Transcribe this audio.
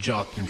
Jockey